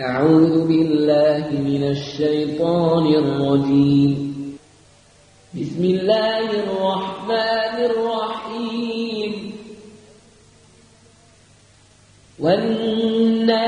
أعوذ بالله من الشيطان الرجيم. بسم الله الرحمن الرحيم. والنازعات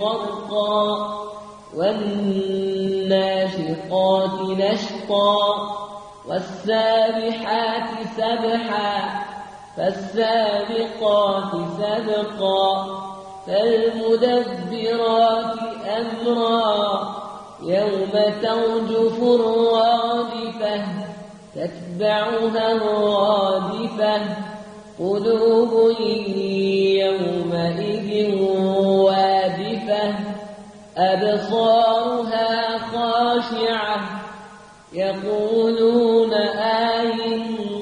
غرقا والناشقات نشطا والسابحات سبحا فالسابقات سبقا. فالمدبرات أمرا يوم ترجف الرادفة تتبعها الرادفة قلوب يومئذ وادفة أبصارها خاشعة يقولون آئنا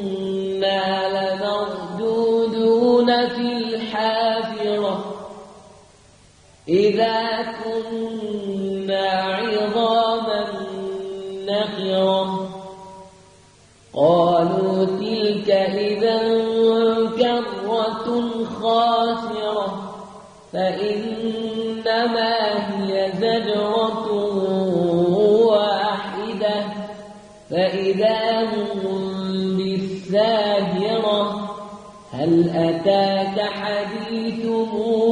إذا كنا عظاما نخرة قالوا تلك إذا كرة خاسرة فإنما هي زجرة واحدة فإذا هم بالساهرة هل أتاك حديث موسى؟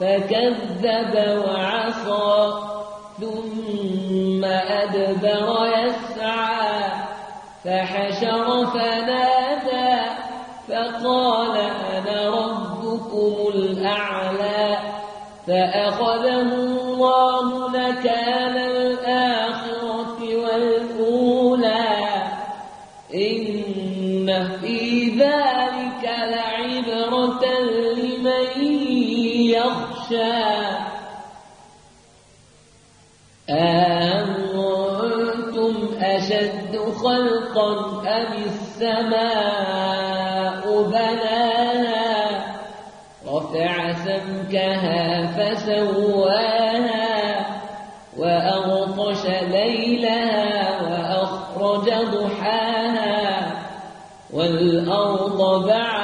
فكذب وعصى ثم أدبر يسعى فحشر فنادى فقال أنا ربكم الأعلى فأخذه الله نكال الآخرة والأولى. إن في ذلك لعبرة لمن يخشى أأنتم أشد خلقا أم السماء بناها رفع سمكها فسواها وأغطش ليلها وأخرج ضحاها والأرض بعد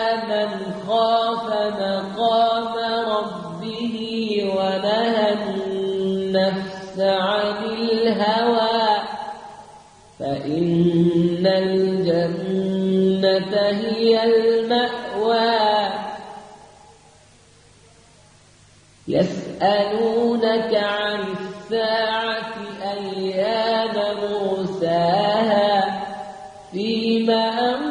من خاف مقام ربه ونهى النفس عن الهوى فإن الجنة هي المأوى يسألونك عن الساعة أيان مرساها فيما أنت